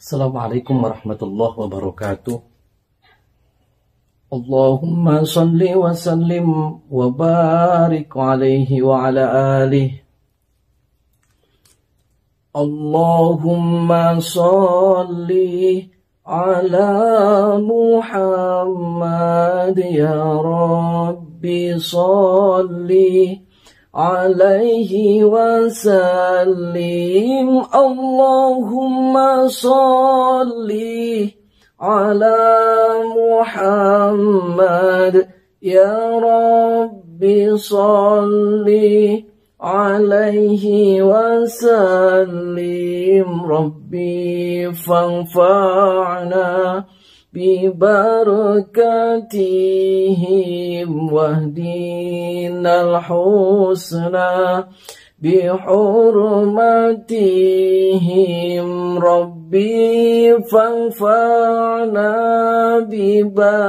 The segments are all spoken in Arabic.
السلام عليكم ورحمة الله وبركاته. اللهم صل وسلم وبارك عليه وعلى آله. اللهم صل على محمد يا ربي صلِّ عليه وسلم. اللهم صل على محمد. يا رب صل عليه وسلم. ربي فانفعنا ببركاتهم واهدنا الحسنى بحرمتهم ربي فانفعنا ببركاتهم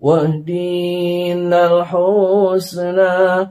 واهدنا الحسنى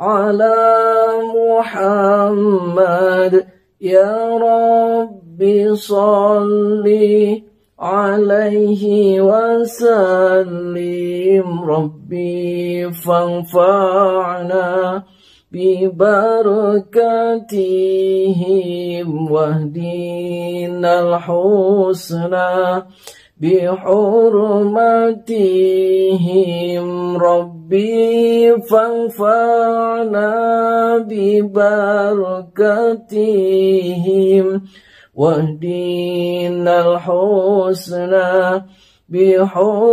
على محمد. يا رب صل عليه وسلم. ربي فانفعنا ببركاتهم. واهدنا الحسنى بحرمتهم ربي فانفعنا ببركتهم واهدنا الحسنى بحرمتهم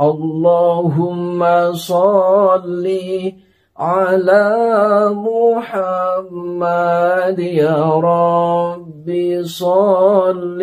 اللهم صلِّ على محمد يا رب صل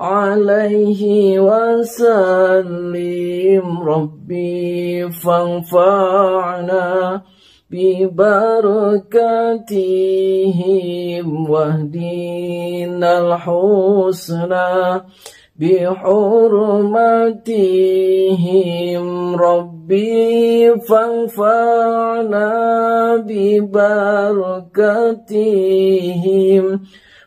عليه وسلم. ربي فانفعنا ببركاتهم. واهدنا الحسنى بحرمتهم ربي فانفعنا ببركاتهم.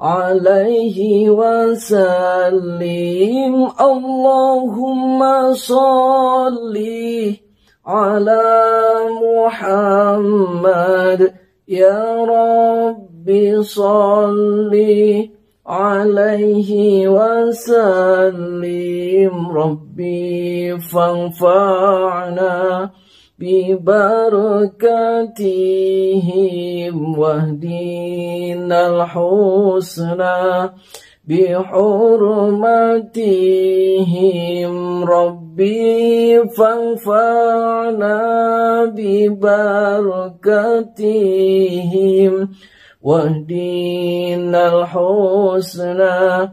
عليه وسلم. اللهم صل على محمد. يا ربي صلِّ عليه وسلم. ربي فانفعنا ببركاتهم واهدنا الحسنى بحرمتهم ربي فانفعنا ببركاتهم واهدنا الحسنى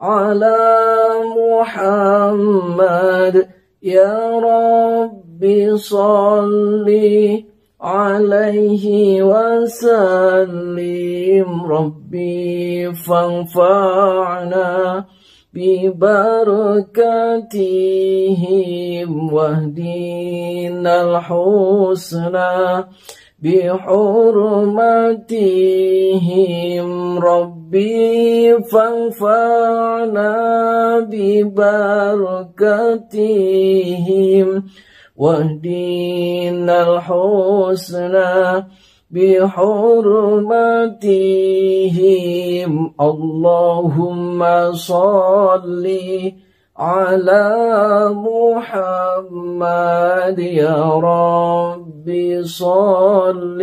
على محمد. يا رب صل عليه وسلم. ربي فانفعنا ببركاتهم. واهدنا الحسنى بحرمتهم ربي فانفعنا ببركاتهم. واهدنا الحسنى بحرمتهم اللهم صل على محمد يا ربي صل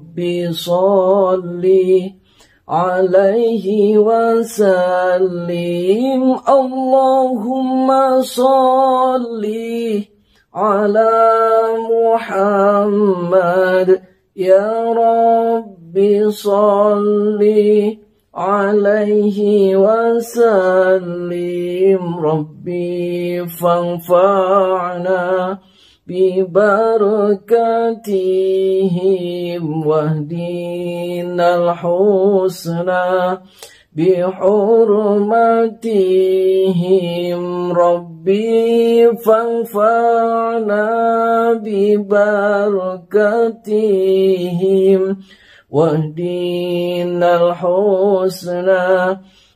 ربي عليه وسلم. اللهم صلِّ على محمد. يا رب صل عليه وسلم. ربي فانفعنا ببركاتهم واهدنا الحسنى بحرمتهم ربي فانفعنا ببركتهم واهدنا الحسنى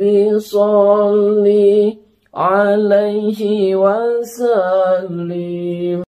ربي صل عليه وسلم.